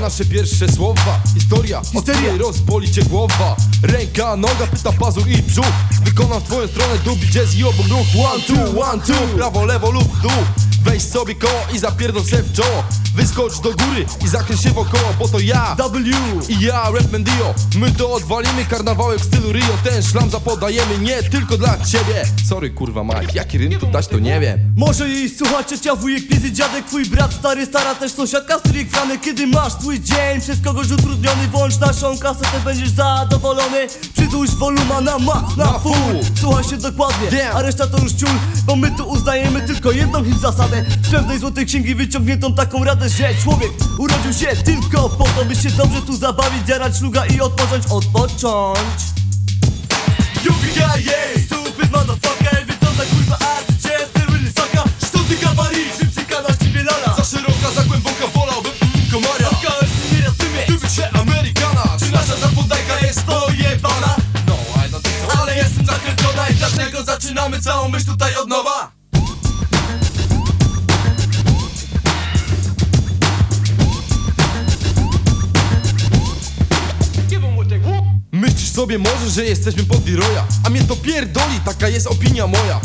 nasze pierwsze słowa. Historia, Histeria. rozboli cię głowa. Ręka, noga, pyta pazur i brzuch. Wykonam w twoją stronę dubi jazz i obok ruch. One, two, one, two. Prawo, lewo lub dół Weź sobie koło i zapierdol se w czoło. Wyskocz do góry i zakręć się wokoło Bo to ja. W. I ja, Rapman Dio. My to odwalimy karnawałek w stylu Rio. Ten szlam zapodajemy nie tylko dla ciebie. Sorry kurwa Mike, jaki rym tu dać to nie wiem. Może jej słuchać ciocia, wujek, piezy, dziadek, twój brat, stary, stara, też sąsiadka, stryk, frany. Kiedy masz twój dzień przez kogoś utrudniony Włącz naszą kasetę, będziesz zadowolony. Przytuś woluma na max, na Na full. Słuchaj się dokładnie, a reszta to już ciul Bo my tu uznajemy tylko jedną hit zasadę radę. Z pewnej złotej księgi wyciągniętą taką radę Że człowiek urodził się tylko po to By się dobrze tu zabawić, jarać szluga i odpocząć Odpocząć. Jupika jest stupid motherfucker Wygląda kurwa art, jest really saka Sztuty kawari, szybcyka ciebie lala Za szeroka, za głęboka, wolałbym mm, komara. Każdy nie rozumie, ty się Amerykana. Czy nasza zapodajka jest pojebana? No, I don't think so Ale jestem zakręcona i dlatego zaczynamy całą myśl tutaj od nowa. Sobie może, że jesteśmy pod Leroya A mnie to pierdoli, taka jest opinia moja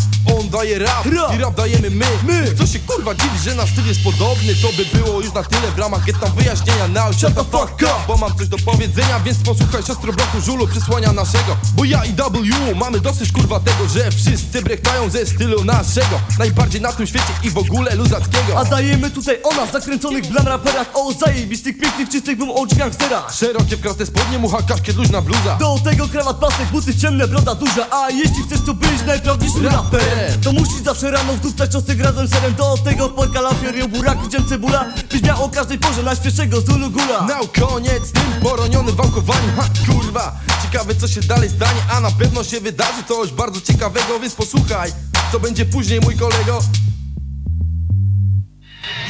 On daje rap, Rap. i rap. dajemy my. My. Co się kurwa dziwi, że nasz styl jest podobny? To by było już na tyle w ramach get tam wyjaśnienia Now shut the fuck up. Bo mam coś do powiedzenia, więc posłuchaj siostro bloku żulu Przysłania naszego. Bo ja i W mamy dosyć kurwa tego Że wszyscy brechtają ze stylu naszego. Najbardziej na tym świecie i w ogóle luzackiego. A dajemy tutaj o nas, zakręconych blam raperach O zajebistych, pięknych, czystych bym o gangsterach Szerokie w kratę spodnie, mucha kaszkiet, luźna bluza. Do tego krawat, pasek, buty ciemne, broda duża. A jeśli chcesz tu być najprawdziwszym Raperem. To musisz zawsze rano wduptać czosnek razem serem. Do tego porka, lafior, buraki, dzień cebula? Byś miał o każdej porze najświeższego Zulu Gula Now koniec tym poronionym wałkowaniem Ha kurwa, ciekawe co się dalej stanie A na pewno się wydarzy coś bardzo ciekawego Więc posłuchaj, co będzie później mój kolego.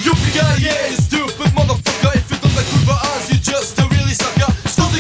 Yuppie stupid motherfucker. If you don't like kurwa as you just a really sucker. Co ty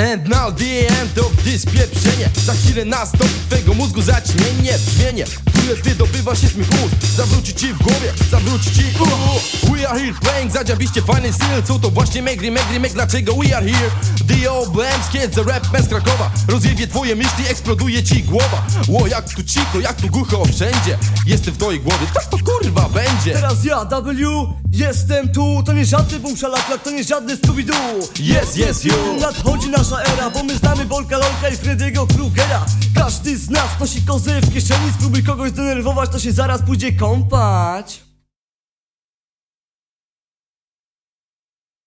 And now the end of this pieprzenie Za chwilę nastąpi twego mózgu zaćmienie Brzmienie, które wydobywa się z mych ust Zawróci ci w głowie, zawróci ci uh. We are here playing zadziabiście fajny styl Co to właśnie Megri, Megri, Meg, dlaczego we are here? The old Blams, kids, the rap man z Krakowa Rozjebie twoje myśli, eksploduje ci głowa Ło, jak tu cicho, jak tu głucho wszędzie Jestem w twojej głowie, co to kurwa będzie? Teraz ja, W, jestem tu To nie żadny boom szalaklak, to nie żadny Scooby-Doo Yes, yes, you. Nadchodzi nasza era, bo my znamy Bolka, Lolka i Freddy'ego Krugera. Każdy z nas nosi kozy w kieszeni Spróbuj kogoś zdenerwować, to się zaraz pójdzie kąpać